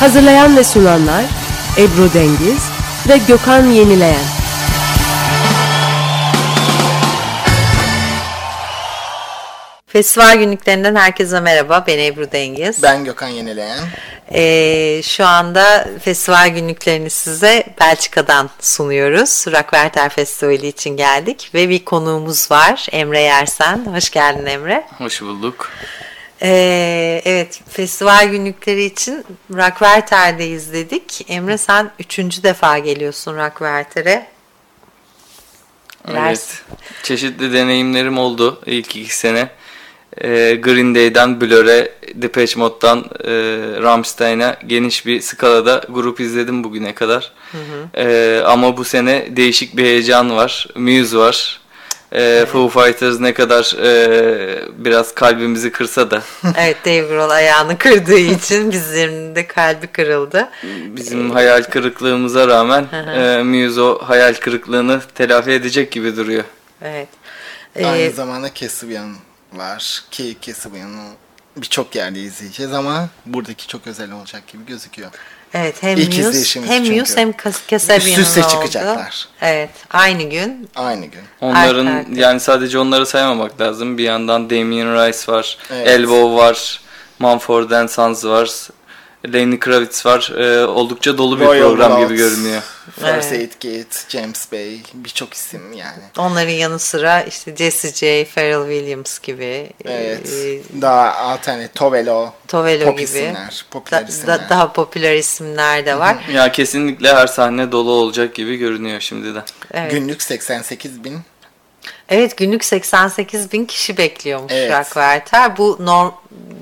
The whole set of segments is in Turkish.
Hazırlayan ve sunanlar Ebru Dengiz ve Gökhan Yenileyen. Festival günlüklerinden herkese merhaba. Ben Ebru Dengiz. Ben Gökhan Yenileyen. Ee, şu anda festival günlüklerini size Belçika'dan sunuyoruz. Rockwerter Festivali için geldik ve bir konuğumuz var. Emre Yersen. Hoş geldin Emre. Hoş bulduk. Ee, evet, festival günlükleri için Rockwerter'deyiz dedik. Emre sen üçüncü defa geliyorsun Rockwerter'e. Evet. Çeşitli deneyimlerim oldu ilk iki sene. Ee, Green Day'den Blur'e, Depeche Mode'dan e, Rammstein'a geniş bir skalada grup izledim bugüne kadar. Ee, ama bu sene değişik bir heyecan var. Muse var. Ee, Foo Fighters ne kadar e, biraz kalbimizi kırsa da Evet, Dave Grohl ayağını kırdığı için bizlerin de kalbi kırıldı. bizim hayal kırıklığımıza rağmen e, Muse o hayal kırıklığını telafi edecek gibi duruyor. Evet. Aynı Ee, zamanda Cassian var ki Cassian'ı birçok yerde izleyeceğiz ama buradaki çok özel olacak gibi gözüküyor. Evet hem İlk Muse, hem çünkü. Muse hem Kas- Kasabian'ın Üst üste oldu. çıkacaklar. Evet aynı gün. Aynı gün. Onların Arka yani sadece onları saymamak lazım. Bir yandan Damien Rice var, Evet. Elbow var, Mumford and Sons var, Lenny Kravitz var. Ee, oldukça dolu bir Royal program Blood, gibi görünüyor. First Evet. Aid Kit, James Bay birçok isim yani. Onların yanı sıra işte Jesse J, Pharrell Williams gibi, Evet. e, Daha alternatif Tovelo, Tovelo pop gibi, isimler, popüler da- isimler. da- daha popüler isimler de var. Ya kesinlikle her sahne dolu olacak gibi görünüyor şimdiden. Evet. Günlük 88 bin. Evet günlük 88 bin kişi bekliyormuş Evet. Rockwerter. Bu norm,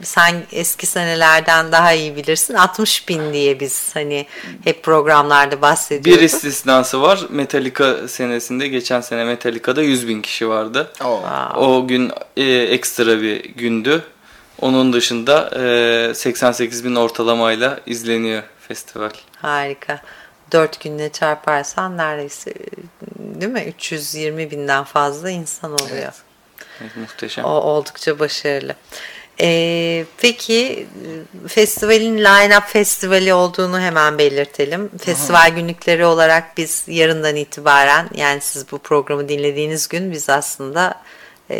sen eski senelerden daha iyi bilirsin. 60 bin diye biz hani hep programlarda bahsediyoruz. Bir istisnası var. Metallica senesinde geçen sene Metallica'da 100 bin kişi vardı. Oo. O gün e, ekstra bir gündü. Onun dışında e, 88 bin ortalamayla izleniyor festival. Harika. 4 günle çarparsan neredeyse değil mi? 320 binden fazla insan oluyor. Evet. Evet, muhteşem. O oldukça başarılı. Ee, peki festivalin line-up festivali olduğunu hemen belirtelim. Festival günlükleri olarak biz yarından itibaren yani siz bu programı dinlediğiniz gün biz aslında e,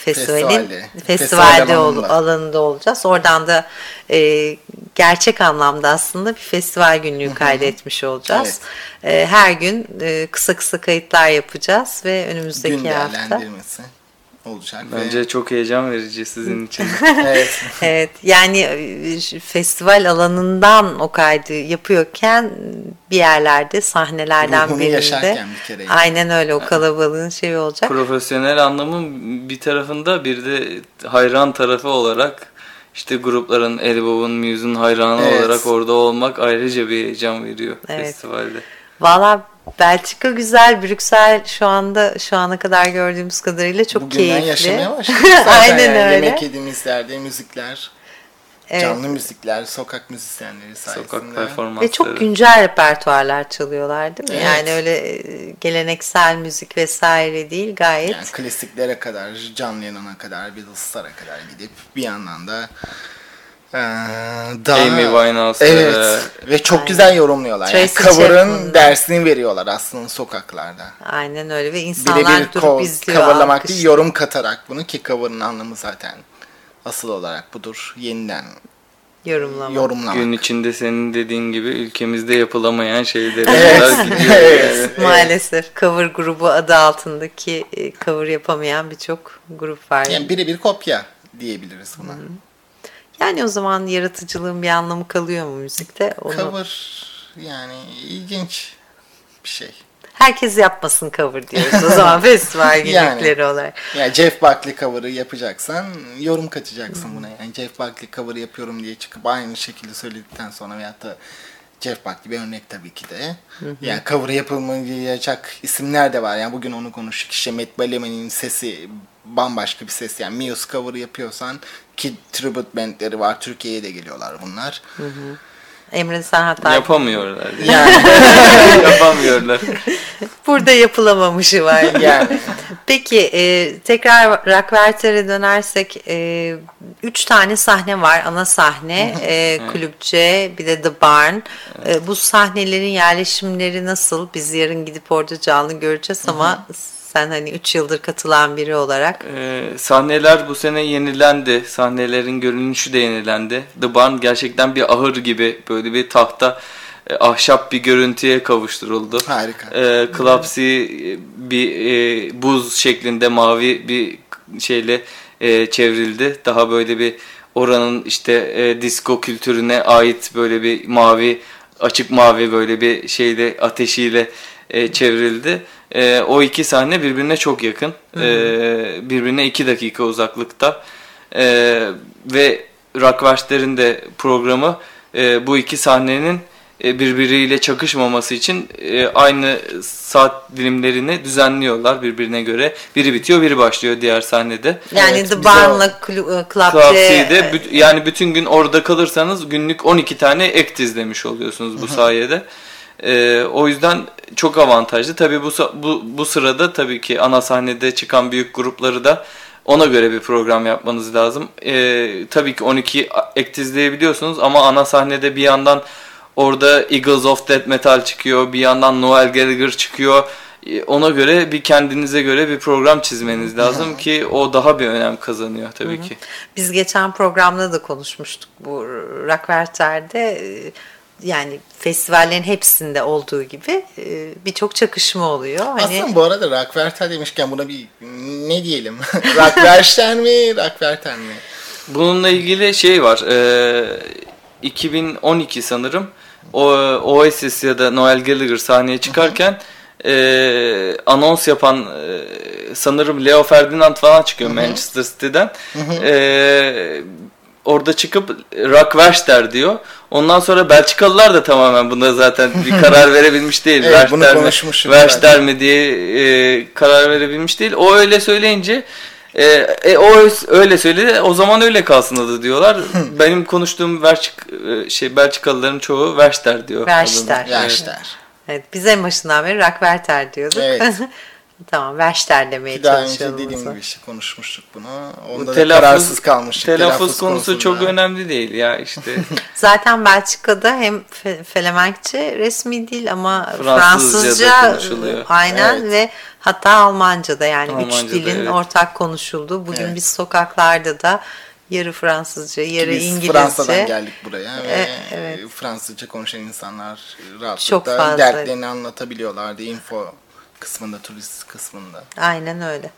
festivalin Festivalde. festivalde Festival ol- alanında. olacağız. Oradan da e, gerçek anlamda aslında bir festival günlüğü kaydetmiş olacağız. E, her gün e, kısa kısa kayıtlar yapacağız ve önümüzdeki Gün hafta olacak. ve- Bence çok heyecan verici sizin için. evet. Evet yani e, festival alanından o kaydı yapıyorken bir yerlerde sahnelerden Ruhunu birinde yaşarken bir kere. aynen öyle o kalabalığın şeyi olacak. Profesyonel anlamın bir tarafında bir de hayran tarafı olarak işte grupların Elbow'un, Muse'un hayranı Evet. olarak orada olmak ayrıca bir heyecan veriyor Evet. festivalde. Valla Belçika güzel, Brüksel şu anda şu ana kadar gördüğümüz kadarıyla çok Bugünden keyifli. yaşamaya başladık. Aynen yani. öyle. Yemek yediğimiz yerde müzikler, Evet. canlı müzikler, sokak müzisyenleri sayesinde. Sokak performansları. Ve çok güncel repertuarlar çalıyorlar değil mi? Evet. Yani öyle e, geleneksel müzik vesaire değil gayet. Yani klasiklere kadar, John Lennon'a kadar, Beatles'lara kadar gidip bir yandan da eee, daha... Amy Winehouse'ları. Evet. Ve çok güzel yorumluyorlar. Yani Tracy cover'ın Chapman'ı. dersini veriyorlar aslında sokaklarda. Aynen öyle ve insanlar Birebir durup ko- izliyor. coverlamak alkış- değil, yorum katarak bunu ki cover'ın anlamı zaten asıl olarak budur. Yeniden yorumlama. yorumlamak. Gün içinde senin dediğin gibi ülkemizde yapılamayan şeylere Evet. gidiyor. Evet. yani. Maalesef cover grubu adı altındaki e, cover yapamayan birçok grup var. Yani birebir kopya diyebiliriz buna. Yani o zaman yaratıcılığın bir anlamı kalıyor mu müzikte? Onu... Cover yani ilginç bir şey. herkes yapmasın cover diyoruz o zaman festival Yani. günlükleri olarak. Yani Jeff Buckley cover'ı yapacaksan yorum katacaksın buna. Yani Jeff Buckley cover'ı yapıyorum diye çıkıp aynı şekilde söyledikten sonra veyahut da Jeff Buckley bir örnek tabii ki de. Yani cover yapılmayacak isimler de var. Yani bugün onu konuştuk. İşte Matt Bellamy'nin sesi bambaşka bir ses. Yani Muse cover yapıyorsan ki tribute bandleri var. Türkiye'ye de geliyorlar bunlar. Emre sen hatta Yapamıyorlar. Yani Yapamıyorlar. burada yapılamamışı var. yani Peki e, tekrar Rockwerter'e dönersek e, üç tane sahne var ana sahne e, kulüpçe bir de The Barn E, bu sahnelerin yerleşimleri nasıl biz yarın gidip orada canlı göreceğiz ama sen hani üç yıldır katılan biri olarak Ee, sahneler bu sene yenilendi. Sahnelerin görünüşü de yenilendi. The Barn gerçekten bir ahır gibi böyle bir tahta e, ahşap bir görüntüye kavuşturuldu. Harika. Ee, Klapsi bir e, buz şeklinde mavi bir şeyle e, çevrildi. Daha böyle bir oranın işte e, disco kültürüne ait böyle bir mavi açık mavi böyle bir şeyle ateşiyle e, çevrildi. E, o iki sahne birbirine çok yakın. E, birbirine iki dakika uzaklıkta. E, ve Rockwars'lerin de programı e, bu iki sahnenin birbiriyle çakışmaması için e, aynı saat dilimlerini düzenliyorlar birbirine göre. Biri bitiyor, biri başlıyor diğer sahnede. yani Evet, The Barn'la Clu- e, yani bütün gün orada kalırsanız günlük 12 tane ek izlemiş oluyorsunuz bu sayede. Ee, o yüzden çok avantajlı. Tabii bu, bu bu sırada tabii ki ana sahnede çıkan büyük grupları da ona göre bir program yapmanız lazım. Ee, tabii ki 12 ek izleyebiliyorsunuz ama ana sahnede bir yandan orada Eagles of Death Metal çıkıyor, bir yandan Noel Gallagher çıkıyor. Ee, Ona göre bir kendinize göre bir program çizmeniz lazım ki o daha bir önem kazanıyor tabii ki. Biz geçen programda da konuşmuştuk bu Rockwerter'de e, yani festivallerin hepsinde olduğu gibi e, birçok çakışma oluyor. Hani Aslında bu arada Rockwerter demişken buna bir ne diyelim? Rockwerter mi? Rockwerter mi? Bununla ilgili şey var. e, 2012 sanırım. O Oasis ya da Noel Gallagher sahneye çıkarken e, anons yapan e, sanırım Leo Ferdinand falan çıkıyor Manchester City'den. E, orada çıkıp Rockwerster diyor. Ondan sonra Belçikalılar da tamamen buna zaten bir karar verebilmiş değil. Evet, Werchter mi, Werchter mi diye e, karar verebilmiş değil. O öyle söyleyince e, e, o öyle söyledi. O zaman öyle kalsın adı diyorlar. Benim konuştuğum Belçik e, şey Belçikalıların çoğu Werchter diyor. Werchter. adını. Evet. Evet, biz en başından beri Rockwerter diyorduk. Evet. tamam, Werchter demeye Ki daha önce dediğim gibi işte konuşmuştuk bunu. Bu Onda da telaffuz- kararsız kalmıştık. Telaffuz konusu konusunda. çok önemli değil ya işte. Zaten Belçika'da hem Fe- Felemenkçe resmi değil ama Fransızca da Fransızca, konuşuluyor. aynen Evet. ve hatta Almanca da yani Almanca üç da, dilin evet. ortak konuşulduğu. Bugün Evet. biz sokaklarda da yarı Fransızca, yarı Biz İngilizce. Fransa'dan geldik buraya ve E, evet. Fransızca konuşan insanlar rahatlıkla Çok fazla. dertlerini anlatabiliyorlardı info kısmında, turist kısmında. Aynen öyle.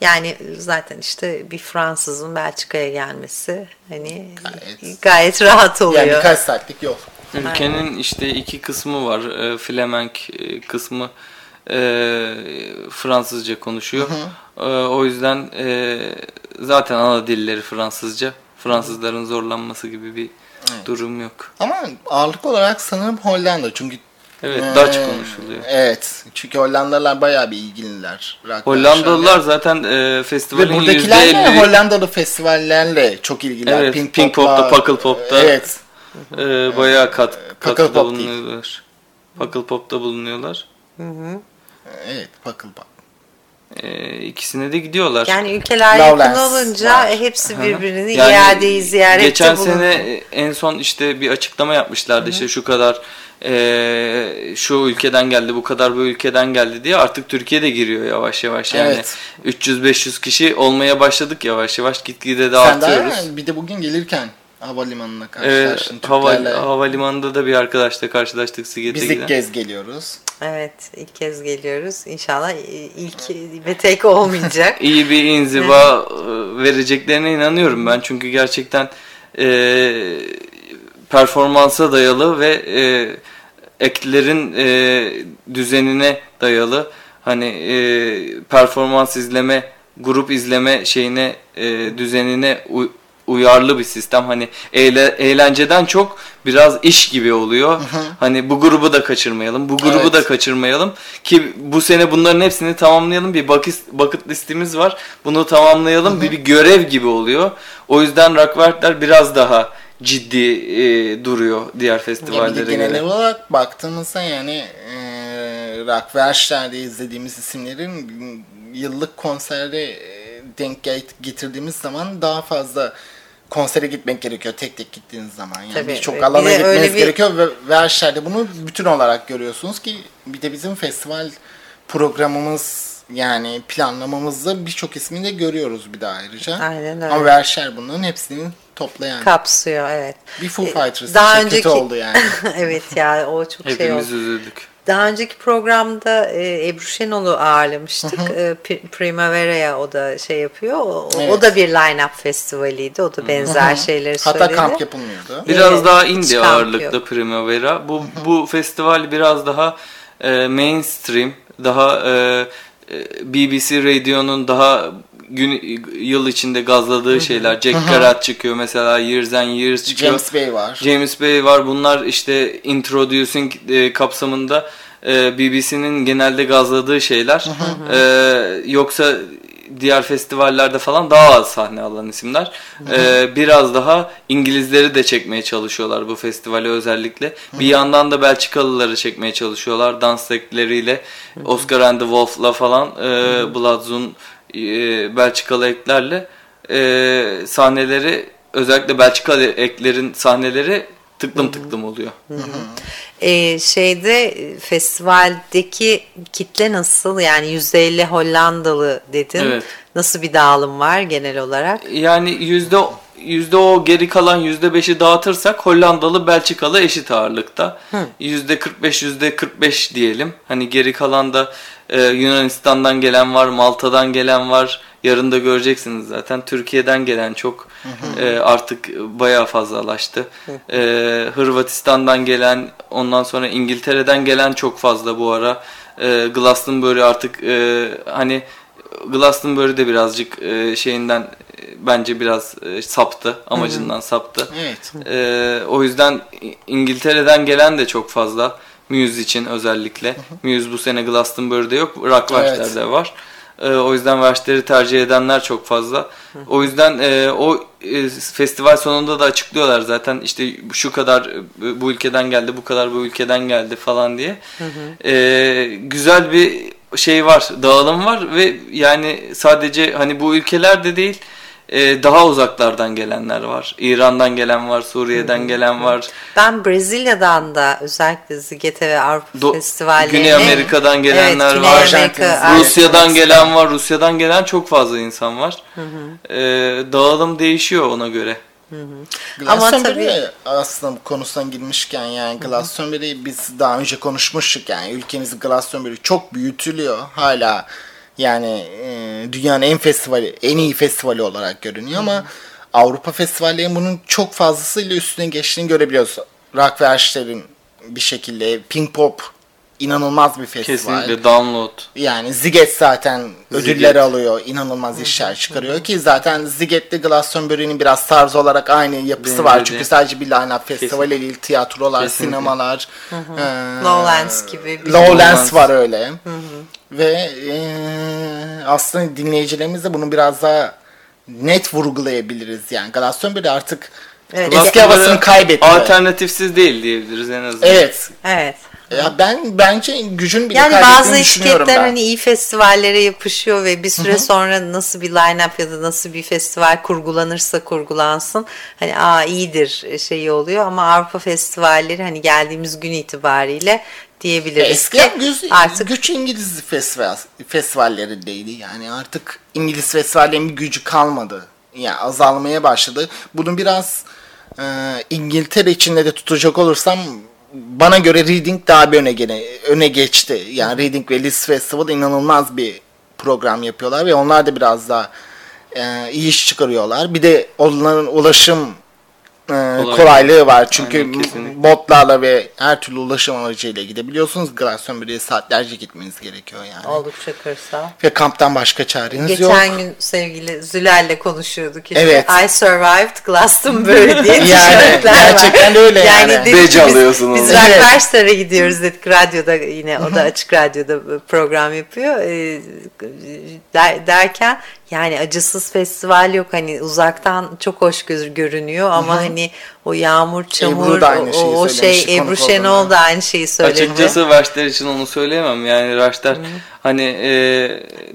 Yani zaten işte bir Fransızın Belçika'ya gelmesi hani Gayet- gayet, rahat oluyor. Yani birkaç saatlik yol. Ülkenin işte iki kısmı var. E, Flemenk kısmı e, Fransızca konuşuyor. E, o yüzden e, zaten ana dilleri Fransızca. Fransızların zorlanması gibi bir durum yok. Ama ağırlık olarak sanırım Hollanda çünkü Evet, Ee, Dutch konuşuluyor. Evet. Çünkü Hollandalılar bayağı bir ilgililer. Hollandalılar zaten e, Ve festivalin buradakiler de %50'li Hollandalı festivallerle çok ilgililer. Evet, Pink, Pink Pop'ta, Puckle Pop'ta. Evet. e, bayağı kat, katkıda Pop değil. bulunuyorlar. Puckle Pop'ta bulunuyorlar. Evet. Puckle Pop. E, ikisine de gidiyorlar. Yani ülkeler Lowlands yakın olunca var. hepsi birbirini Yani iadeyi ziyarette Geçen bulunuyor. sene en son işte bir açıklama yapmışlardı işte şu kadar e, şu ülkeden geldi bu kadar bu ülkeden geldi diye artık Türkiye'de giriyor yavaş yavaş yani Evet. 300-500 kişi olmaya başladık yavaş yavaş gitgide Sen dağıtıyoruz. daha bir de bugün gelirken havalimanına Evet, karşılaştın. hava, Türklerle. havalimanında da bir arkadaşla karşılaştık Siget'e Biz giden. ilk kez geliyoruz. Evet ilk kez geliyoruz. İnşallah ilk ve tek olmayacak. İyi bir inziva e, vereceklerine inanıyorum ben çünkü gerçekten e, performansa dayalı ve e, eklerin e, düzenine dayalı hani e, performans izleme, grup izleme şeyine e, düzenine uy- uyarlı bir sistem. Hani eğle, eğlenceden çok biraz iş gibi oluyor. Hani bu grubu da kaçırmayalım, bu grubu Evet. da kaçırmayalım ki bu sene bunların hepsini tamamlayalım. Bir bucket, bucket listimiz var. Bunu tamamlayalım. Bir, bir görev gibi oluyor. O yüzden Rockwerkler biraz daha ciddi e, duruyor diğer festivallere genel göre. olarak baktığımızda yani e, Rockwerk'lerde izlediğimiz isimlerin yıllık konserde e, denk get- getirdiğimiz zaman daha fazla konsere gitmek gerekiyor tek tek gittiğiniz zaman. Yani Tabii, birçok bir alana de gitmeniz bir- gerekiyor ve Verşler'de bunu bütün olarak görüyorsunuz ki bir de bizim festival programımız yani planlamamızda birçok ismini de görüyoruz bir de ayrıca. Aynen öyle. Ama Verşler bunların hepsini toplayan. Kapsıyor evet. bir Foo E, Fighters daha önceki- oldu yani. evet ya o çok şey oldu. Hepimiz üzüldük. Daha önceki programda e, Ebru Şenol'u ağırlamıştık. E, Pri- Primavera'ya o da şey yapıyor. O, o Evet. da bir line-up festivaliydi. O da benzer şeyleri Hatta söyledi. kamp yapılmıyordu. Biraz Evet, daha indie ağırlıkta yok. Primavera. Bu bu festival biraz daha e, mainstream, daha e, e, BBC Radio'nun daha gün yıl içinde gazladığı şeyler. Jack Kerouac çıkıyor mesela Years and Years çıkıyor. James Bay var. James Bay var. Bunlar işte introducing e, kapsamında e, BBC'nin genelde gazladığı şeyler. E, yoksa diğer festivallerde falan daha az sahne alan isimler. E, biraz daha İngilizleri de çekmeye çalışıyorlar bu festivale özellikle. Bir yandan da Belçikalıları çekmeye çalışıyorlar dans ekleriyle. Oscar and the Wolf'la falan e, Bloodzone e, Belçikalı eklerle e, sahneleri özellikle Belçikalı eklerin sahneleri tıklım tıklım oluyor. E, şeyde e, festivaldeki kitle nasıl? Yani %50 Hollandalı dedin. Evet. Nasıl bir dağılım var genel olarak? Yani yüzde yüzde o geri kalan yüzde beşi dağıtırsak Hollandalı Belçikalı eşit ağırlıkta. Yüzde 45 yüzde 45 diyelim. Hani geri kalan da e, Yunanistan'dan gelen var, Malta'dan gelen var. Yarın da göreceksiniz zaten. Türkiye'den gelen çok e, artık bayağı fazlalaştı. E, Hırvatistan'dan gelen, ondan sonra İngiltere'den gelen çok fazla bu ara. E, Glastonbury artık e, hani Glastonbury de birazcık e, şeyinden bence biraz e, saptı. Amacından saptı. Evet. E, o yüzden İngiltere'den gelen de çok fazla. Muse için özellikle. Muse bu sene Glastonbury'de yok. Rockwerk'lerde Evet. var. E, o yüzden Verşleri tercih edenler çok fazla. O yüzden e, o e, festival sonunda da açıklıyorlar zaten işte şu kadar e, bu ülkeden geldi, bu kadar bu ülkeden geldi falan diye. E, güzel bir şey var, dağılım var ve yani sadece hani bu ülkelerde değil e, daha uzaklardan gelenler var. İran'dan gelen var, Suriye'den gelen var. Ben Brezilya'dan da özellikle Zigete ve Avrupa Do- Festivallerine... Güney Amerika'dan gelenler evet, Güney var. Amerika, Arjantin, Arjantin. Rusya'dan gelen var, Rusya'dan gelen çok fazla insan var. E, dağılım değişiyor ona göre. Glastonbury tabii- aslında konusuna girmişken yani Glastonbury biz daha önce konuşmuştuk yani ülkemizde Glastonbury çok büyütülüyor hala yani e, dünyanın en festivali en iyi festivali olarak görünüyor ama Avrupa festivallerinin bunun çok fazlasıyla üstüne geçtiğini görebiliyoruz. Rock ve Aşk'lerin bir şekilde Pink Pop inanılmaz bir festival. Kesinlikle download. Yani Ziget zaten ödüller Ziget. alıyor. inanılmaz işler çıkarıyor ki zaten Ziget'te Glastonbury'nin biraz tarzı olarak aynı yapısı var. Benzeri. Çünkü sadece bir line-up festivali değil. Tiyatrolar, Kesinlikle. sinemalar. eee, Lowlands gibi bir- Lowlands Lowlands. var öyle. Ve eee, aslında dinleyicilerimiz de bunu biraz daha net vurgulayabiliriz. Yani Glastonbury artık Evet. eski havasını kaybetti. Alternatifsiz değil diyebiliriz en azından. Evet. Evet. Ya ben bence gücün bile Yani bazı ben. hani iyi festivallere yapışıyor ve bir süre sonra nasıl bir line-up ya da nasıl bir festival kurgulanırsa kurgulansın hani aa iyidir şeyi oluyor ama Avrupa festivalleri hani geldiğimiz gün itibariyle diyebiliriz Eskiden ki güç, artık güç İngiliz festival, festivallerindeydi. Yani artık İngiliz festivallerin bir gücü kalmadı. Yani azalmaya başladı. Bunu biraz e, İngiltere içinde de tutacak olursam bana göre Reading daha bir öne, gene, öne geçti. Yani Reading ve Leeds Festival inanılmaz bir program yapıyorlar ve onlar da biraz daha e, iyi iş çıkarıyorlar. Bir de onların ulaşım kolaylığı var. Çünkü Aynen, kesinlikle. botlarla ve her türlü ulaşım aracıyla gidebiliyorsunuz. Glastonbury'e saatlerce gitmeniz gerekiyor yani. Oldukça kırsal. Ve kamptan başka çareniz yok. Geçen gün sevgili Zülal'le konuşuyorduk işte. Evet. I survived Glastonbury diye Yani, tişörtler var. gerçekten öyle yani. dedik Badge ki biz- alıyorsunuz. Biz Evet. Rockmaster'a gidiyoruz dedik radyoda yine o da açık radyoda program yapıyor. Ee, der- derken yani acısız festival yok hani uzaktan çok hoş gör- görünüyor ama hani o yağmur çamur Ebru da aynı o, şeyi o şey Ebru Şenol da aynı şeyi söyledi. Açıkçası Raşter için onu söyleyemem. Yani Raşter hani e,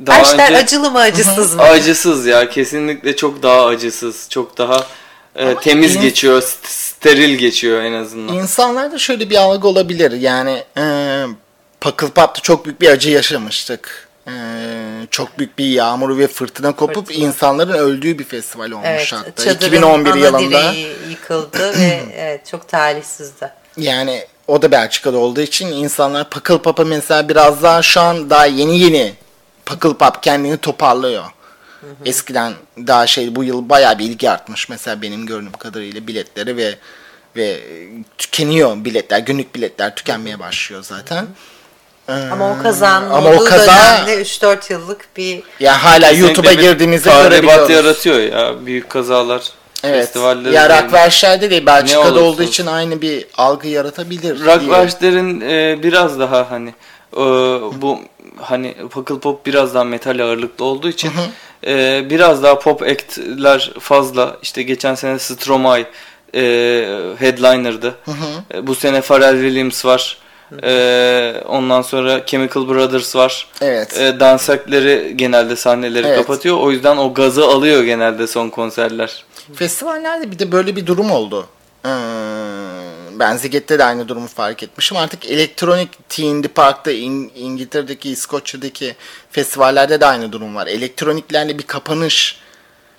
daha Başlar önce acılı mı acısız mı? acısız ya. Kesinlikle çok daha acısız. Çok daha e, temiz in- geçiyor. st- steril geçiyor en azından. İnsanlarda şöyle bir algı olabilir. Yani e, Pakıl Pap'ta çok büyük bir acı yaşamıştık. E, çok büyük bir yağmur ve fırtına kopup Fırtına. insanların öldüğü bir festival olmuş Evet, hatta. çadırın 2011 ana yılında. yıkıldı ve evet çok talihsizdi. Yani o da Belçika'da olduğu için insanlar Pakıl Pap'a mesela biraz daha şu an daha yeni yeni Pakıl Pap kendini toparlıyor. Eskiden daha şey bu yıl bayağı bir ilgi artmış mesela benim gördüğüm kadarıyla biletleri ve ve tükeniyor biletler günlük biletler tükenmeye başlıyor zaten. Ee, Ama o kazanın ama o kaza dönemde 3-4 yıllık bir ya hala YouTube'a tahribat görebiliyoruz. yaratıyor ya. Büyük kazalar. Evet. Ya Rockwerşler'de de Belçika'da olduğu için aynı bir algı yaratabilir. Rockwars'lerin e, biraz daha hani e, bu hani Pakıl Pop biraz daha metal ağırlıklı olduğu için e, biraz daha pop act'ler fazla. İşte geçen sene Stromae e, headliner'dı. E, bu sene Pharrell Williams var. E, ondan sonra Chemical Brothers var. Evet. E, dansakleri genelde sahneleri Evet. kapatıyor. O yüzden o gazı alıyor genelde son konserler. Festivallerde bir de böyle bir durum oldu. Ee, ben Ziget'te de aynı durumu fark etmişim. Artık elektronik T&D Park'ta İng- İngiltere'deki, İskoçya'daki festivallerde de aynı durum var. Elektroniklerle bir kapanış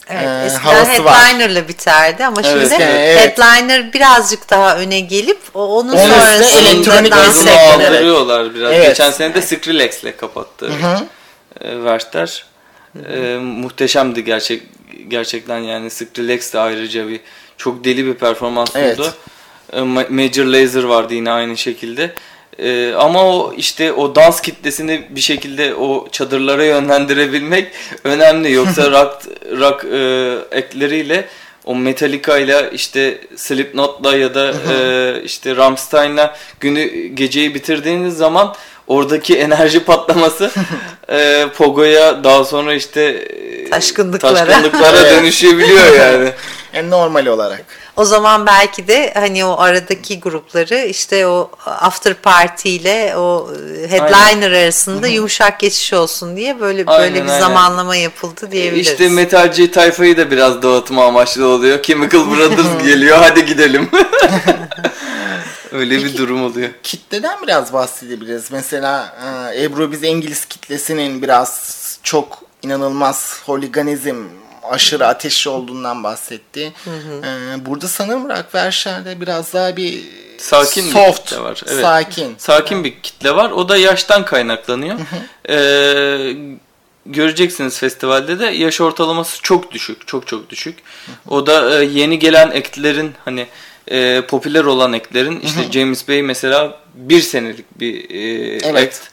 evet, Ee, eskiden havası var. headliner'la biterdi ama Evet, şimdi evet. headliner birazcık daha öne gelip o- onun Onun sonrasında elektronik dans aldırıyorlar biraz. Evet. Geçen sene de Skrillex'le kapattı e, Verster. E, muhteşemdi gerçek gerçekten yani Skrillex de ayrıca bir çok deli bir performans Evet. sundu. E, Ma- Major Lazer vardı yine aynı şekilde. E, ama o işte o dans kitlesini bir şekilde o çadırlara yönlendirebilmek önemli. Yoksa rock rock e, ekleriyle o Metallica ile işte Slipknot'la ya da e, işte Rammstein'la günü geceyi bitirdiğiniz zaman oradaki enerji patlaması e, Pogo'ya daha sonra işte e, Taşkınlıklara. taşkınlıklara dönüşebiliyor yani. en normal olarak. O zaman belki de hani o aradaki grupları işte o after party ile o headliner arasında yumuşak geçiş olsun diye böyle Aynen, böyle bir aynen. zamanlama yapıldı diyebiliriz. İşte metalci tayfayı da biraz dağıtma amaçlı oluyor. Chemical Brothers geliyor hadi gidelim. Öyle bir durum oluyor. Kitleden biraz bahsedebiliriz. Mesela e, Ebru biz İngiliz kitlesinin biraz çok inanılmaz holiganizm aşırı ateşli olduğundan bahsetti. E, burada sanırım Rockwerşer'de biraz daha bir Sakin bir soft, kitle var, evet. sakin. Sakin bir kitle var. O da yaştan kaynaklanıyor. Ee, göreceksiniz festivalde de yaş ortalaması çok düşük. Çok çok düşük. O da e, yeni gelen aktlerin hani e, popüler olan aktlerin işte James Bay mesela bir senelik bir e, Evet. act.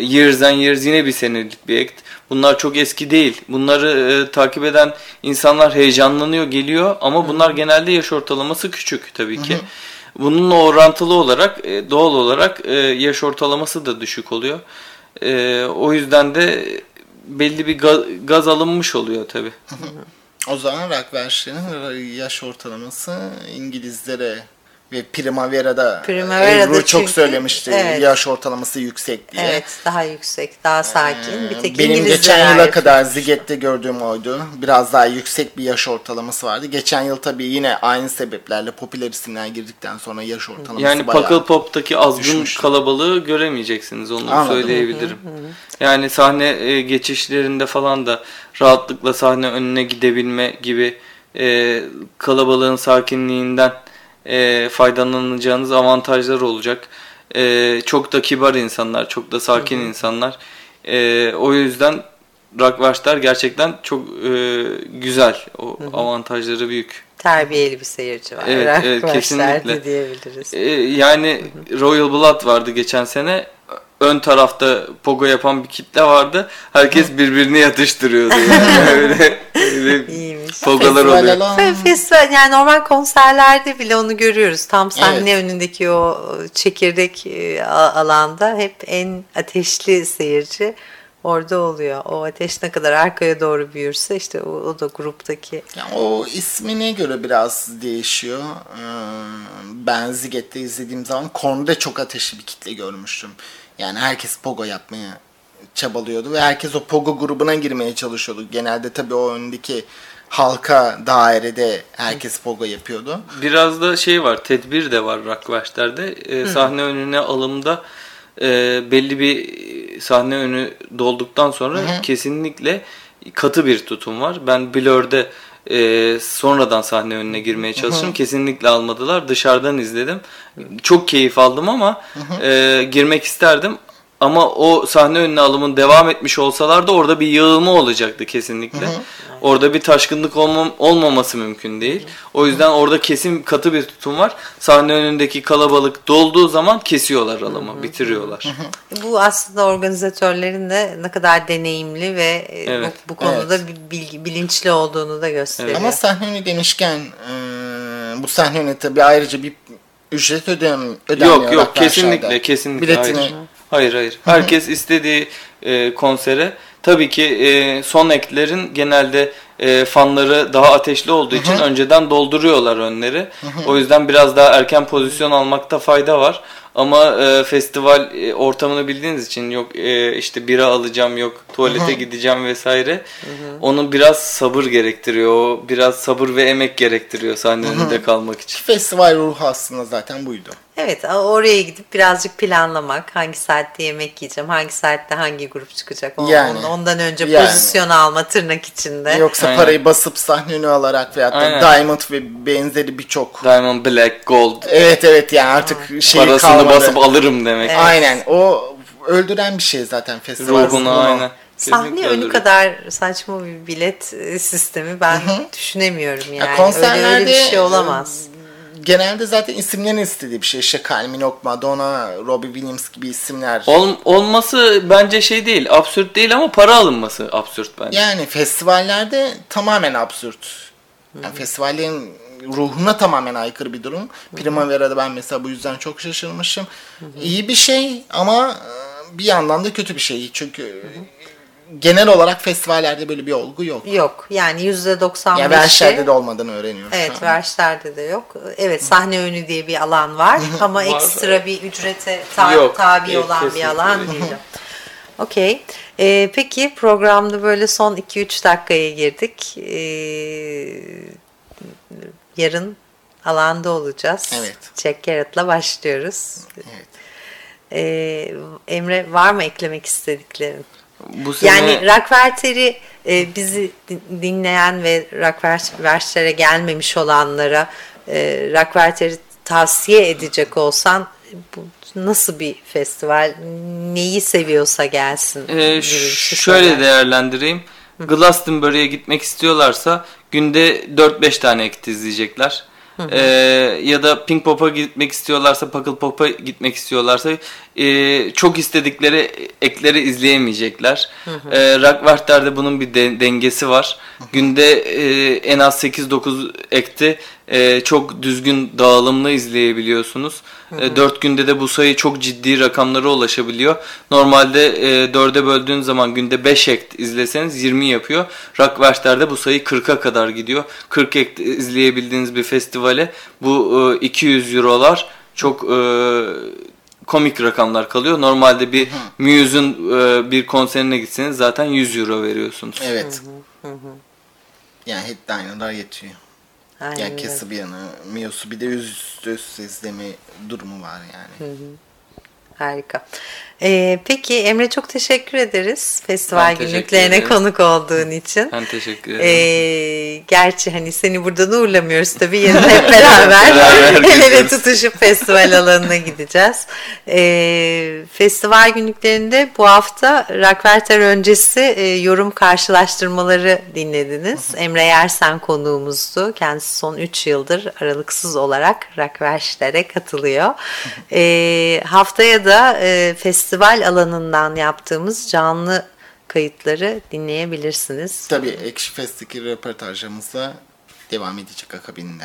Years and Years yine bir senelik bir act. Bunlar çok eski değil. Bunları e, takip eden insanlar heyecanlanıyor, geliyor ama bunlar genelde yaş ortalaması küçük tabii ki. Bununla orantılı olarak e, doğal olarak e, yaş ortalaması da düşük oluyor. E, o yüzden de belli bir gaz, gaz alınmış oluyor tabii. O zaman Rockwerşer'in yaş ortalaması İngilizlere ve Primavera'da, Primavera'da Ebru çok çünkü- söylemişti evet. yaş ortalaması yüksek diye. Evet daha yüksek, daha sakin. Bir tek Benim İngilizlere geçen yıla kadar Ziget'te gördüğüm oydu. Biraz daha yüksek bir yaş ortalaması vardı. Geçen yıl tabii yine aynı sebeplerle popüler isimler girdikten sonra yaş ortalaması Yani bayağı... Pakıl Pop'taki azgın düşmüş. kalabalığı göremeyeceksiniz onu Anladım. söyleyebilirim. Yani sahne e, geçişlerinde falan da rahatlıkla sahne önüne gidebilme gibi e, kalabalığın sakinliğinden e, faydalanacağınız avantajlar olacak. E, çok da kibar insanlar, çok da sakin insanlar. E, o yüzden Rockwarslar gerçekten çok e, güzel. O avantajları büyük. terbiyeli bir seyirci var. Evet, evet, kesinlikle. diyebiliriz. Ee, yani Royal Blood vardı geçen sene. Ön tarafta pogo yapan bir kitle vardı. Herkes birbirini yatıştırıyordu. Yani. öyle, öyle İyiymiş. pogolar oluyor. festival yani normal konserlerde bile onu görüyoruz. Tam sahne Evet. önündeki o çekirdek e, alanda hep en ateşli seyirci orada oluyor. O ateş ne kadar arkaya doğru büyürse işte o, o da gruptaki Yani o ismine göre biraz değişiyor. Ee, Ben Ziget'te izlediğim zaman Korn'da çok ateşli bir kitle görmüştüm. Yani herkes pogo yapmaya çabalıyordu ve herkes o pogo grubuna girmeye çalışıyordu. Genelde tabii o öndeki halka dairede herkes pogo yapıyordu. Biraz da şey var, tedbir de var Rockwars'lerde. Ee, sahne önüne alımda e, belli bir sahne önü dolduktan sonra kesinlikle katı bir tutum var. Ben Blur'de e, sonradan sahne önüne girmeye çalıştım. Kesinlikle almadılar. Dışarıdan izledim. Çok keyif aldım ama e, girmek isterdim. Ama o sahne önüne alımın devam etmiş olsalardı orada bir yığılma olacaktı kesinlikle. Orada bir taşkınlık olmam, olmaması mümkün değil. O yüzden orada kesin katı bir tutum var. Sahne önündeki kalabalık dolduğu zaman kesiyorlar alımı, bitiriyorlar. Bu aslında organizatörlerin de ne kadar deneyimli ve e, Evet. bu, bu konuda Evet. bilgi, bilinçli olduğunu da gösteriyor. Ama sahne önü demişken e, bu sahne önü tabii ayrıca bir ücret ödem, ödenmiyor. Yok yok kesinlikle da. kesinlikle Biletini hayır. Hayır hayır. Herkes istediği e, konsere tabii ki e, son eklerin genelde e, fanları daha ateşli olduğu için önceden dolduruyorlar önleri. O yüzden biraz daha erken pozisyon almakta fayda var. Ama e, festival e, ortamını bildiğiniz için yok e, işte bira alacağım yok tuvalete gideceğim vesaire. Onu biraz sabır gerektiriyor. Biraz sabır ve emek gerektiriyor sahne önünde kalmak için. festival ruhu aslında zaten buydu. Evet oraya gidip birazcık planlamak. Hangi saatte yemek yiyeceğim, hangi saatte hangi grup çıkacak. O- Yani. Ondan önce Yani. pozisyon alma tırnak içinde. Yoksa Aynen. parayı basıp sahne önü alarak veyahut da Aynen. Diamond ve benzeri birçok Diamond Black Gold Evet evet yani artık şey parasını kalmadı. basıp alırım demek. Aynen o öldüren bir şey zaten festival. Ruhunu aynen. Sahne önü kadar saçma bir bilet e, sistemi ben düşünemiyorum yani. öyle, konserlerde, öyle bir şey olamaz. Genelde zaten isimlerin istediği bir şey. İşte Kylie Minogue, Madonna, Robbie Williams gibi isimler. Ol- olması bence şey değil, absürt değil ama para alınması absürt bence. Yani festivallerde tamamen absürt. Yani festivallerin ruhuna tamamen aykırı bir durum. Primavera'da ben mesela bu yüzden çok şaşırmışım. İyi bir şey ama e, bir yandan da kötü bir şey. Çünkü genel olarak festivallerde böyle bir olgu yok. Yok yani yüzde doksan Ya Versailles'de de olmadığını öğreniyoruz Evet. Versailles'de de yok. Evet sahne önü diye bir alan var ama Var, ekstra bir ücrete ta- Yok, tabi yok, olan bir alan değil. Okey. Ee, peki programda böyle son 2-3 dakikaya girdik. Ee, yarın alanda olacağız. Evet. Check Carrot'la başlıyoruz. Evet. Ee, Emre var mı eklemek istediklerin? Bu sene Yani Rockwerter'i e, bizi din- dinleyen ve Rockwerter'e gelmemiş olanlara e, Rockwerter'i tavsiye edecek olsan bu nasıl bir festival? Neyi seviyorsa gelsin. e, şey şöyle söyler. değerlendireyim. Glastonbury'e gitmek istiyorlarsa günde 4-5 tane act izleyecekler. E, ya da Pink Pop'a gitmek istiyorlarsa, Puckle Pop'a gitmek istiyorlarsa e, çok istedikleri ekleri izleyemeyecekler. E, Rockwerter'de bunun bir de- dengesi var. Günde e, en az 8-9 ekti e, çok düzgün dağılımlı izleyebiliyorsunuz. E, 4 günde de bu sayı çok ciddi rakamlara ulaşabiliyor. Normalde e, 4'e böldüğün zaman günde 5 ekt izleseniz 20 yapıyor. Rockwerter'de bu sayı 40'a kadar gidiyor. 40 ekt izleyebildiğiniz bir festivale bu e, 200 eurolar çok e, komik rakamlar kalıyor. Normalde bir Muse'un e, bir konserine gitseniz zaten 100 euro veriyorsunuz. Evet. Yani headliner'lar yetiyor. Aynen Yani öyle. kesi bir de üst üste izleme durumu var yani. Harika. Ee, peki Emre çok teşekkür ederiz festival Ben günlüklerine ederim. konuk olduğun için. Ben teşekkür ederim. Ee, gerçi hani seni burada uğurlamıyoruz tabii yarın hep beraber el ele tutuşup festival alanına gideceğiz. Ee, festival günlüklerinde bu hafta Rockwerter öncesi e, yorum karşılaştırmaları dinlediniz. Emre Yersen konuğumuzdu. Kendisi son 3 yıldır aralıksız olarak Rockwerter'e katılıyor. Ee, haftaya da e, festival alanından yaptığımız canlı kayıtları dinleyebilirsiniz. Tabii Ekşi Fest'teki röportajımızda devam edecek akabinde.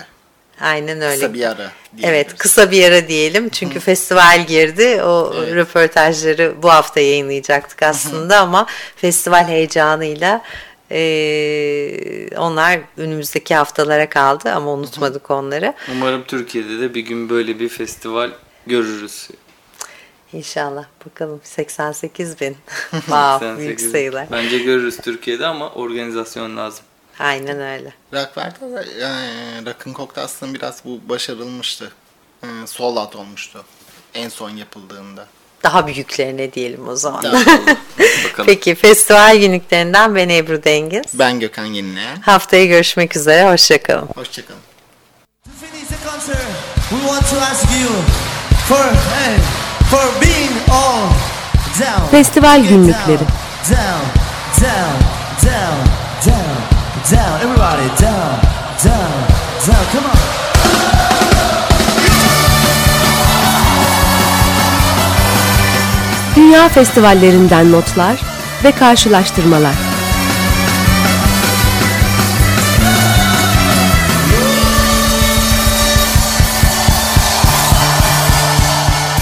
Aynen öyle. Kısa bir ara Evet diyebiliriz. kısa bir ara diyelim çünkü festival girdi o Evet. röportajları bu hafta yayınlayacaktık aslında ama festival heyecanıyla eee, onlar önümüzdeki haftalara kaldı ama unutmadık onları. Umarım Türkiye'de de bir gün böyle bir festival görürüz. İnşallah bakalım 88 bin. wow, 88. büyük sayılar. Bence görürüz Türkiye'de ama organizasyon lazım. Aynen öyle. Rockwerk'te de yani Rock'ın Coke'da aslında biraz bu başarılmıştı. Ee, sold out olmuştu. En son yapıldığında. Daha büyüklerine diyelim o zaman. Daha- Bakalım. Peki festival günlüklerinden ben Ebru Dengiz. ben Gökhan Yenileyen. Haftaya görüşmek üzere. Hoşçakalın. Hoşçakalın. To finish the concert, we want to ask you for hey, Festival günlükleri. Dünya festivallerinden notlar ve karşılaştırmalar.